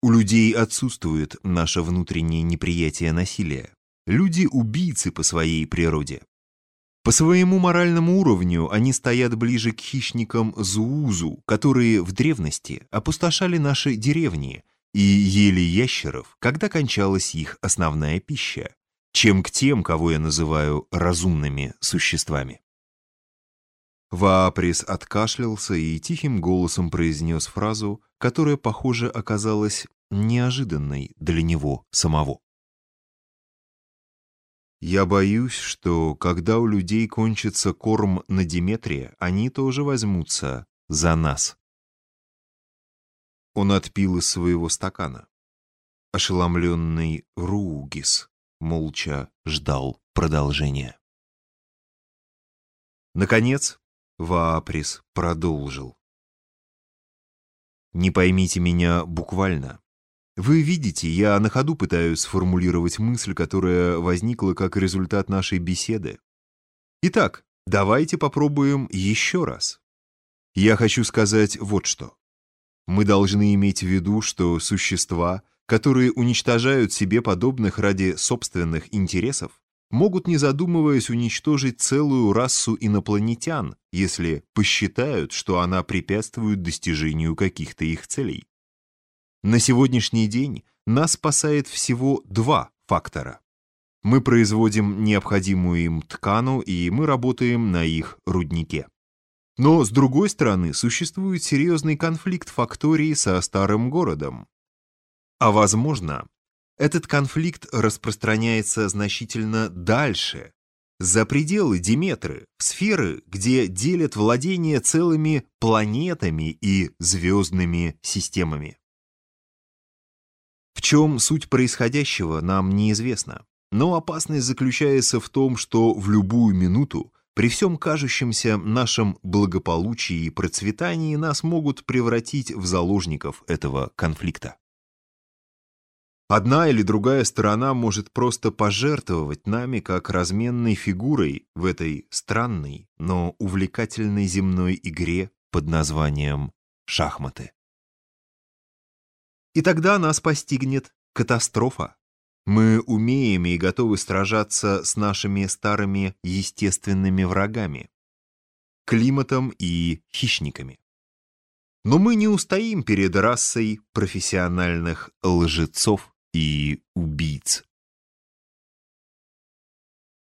У людей отсутствует наше внутреннее неприятие насилия. Люди – убийцы по своей природе. По своему моральному уровню они стоят ближе к хищникам Зуузу, которые в древности опустошали наши деревни и ели ящеров, когда кончалась их основная пища, чем к тем, кого я называю разумными существами. Вааприс откашлялся и тихим голосом произнес фразу, которая, похоже, оказалась неожиданной для него самого. «Я боюсь, что, когда у людей кончится корм на Диметрия, они тоже возьмутся за нас». Он отпил из своего стакана. Ошеломленный Ругис молча ждал продолжения. Наконец, Вааприс продолжил. «Не поймите меня буквально. Вы видите, я на ходу пытаюсь сформулировать мысль, которая возникла как результат нашей беседы. Итак, давайте попробуем еще раз. Я хочу сказать вот что. Мы должны иметь в виду, что существа, которые уничтожают себе подобных ради собственных интересов, могут, не задумываясь, уничтожить целую расу инопланетян, если посчитают, что она препятствует достижению каких-то их целей. На сегодняшний день нас спасает всего два фактора. Мы производим необходимую им ткану, и мы работаем на их руднике. Но, с другой стороны, существует серьезный конфликт фактории со старым городом. А возможно, этот конфликт распространяется значительно дальше, за пределы Диметры, в сферы, где делят владение целыми планетами и звездными системами. В чем суть происходящего, нам неизвестно. Но опасность заключается в том, что в любую минуту, при всем кажущемся нашем благополучии и процветании, нас могут превратить в заложников этого конфликта. Одна или другая сторона может просто пожертвовать нами как разменной фигурой в этой странной, но увлекательной земной игре под названием шахматы. И тогда нас постигнет катастрофа. Мы умеем и готовы сражаться с нашими старыми естественными врагами, климатом и хищниками. Но мы не устоим перед расой профессиональных лжецов и убийц.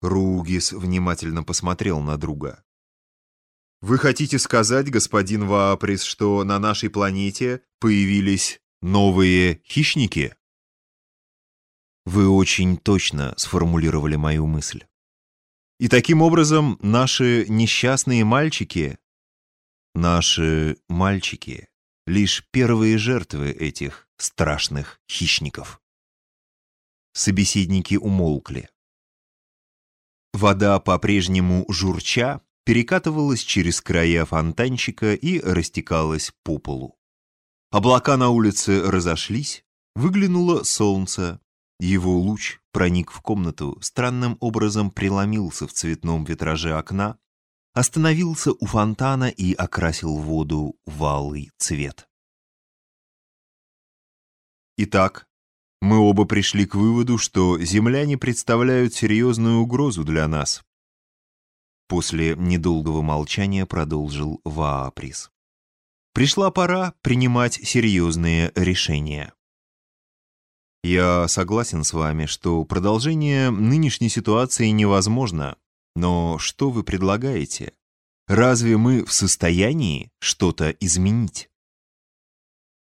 Ругис внимательно посмотрел на друга. «Вы хотите сказать, господин Вааприс, что на нашей планете появились новые хищники?» Вы очень точно сформулировали мою мысль. И таким образом наши несчастные мальчики, наши мальчики, лишь первые жертвы этих страшных хищников. Собеседники умолкли. Вода по-прежнему журча перекатывалась через края фонтанчика и растекалась по полу. Облака на улице разошлись, выглянуло солнце. Его луч проник в комнату, странным образом преломился в цветном витраже окна, остановился у фонтана и окрасил воду в алый цвет. Итак, мы оба пришли к выводу, что земляне представляют серьезную угрозу для нас. После недолгого молчания продолжил Вааприс. Пришла пора принимать серьезные решения. Я согласен с вами, что продолжение нынешней ситуации невозможно. Но что вы предлагаете? Разве мы в состоянии что-то изменить?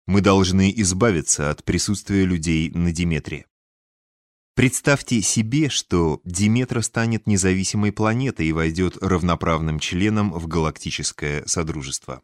Мы должны избавиться от присутствия людей на Диметре. Представьте себе, что Диметра станет независимой планетой и войдет равноправным членом в галактическое содружество.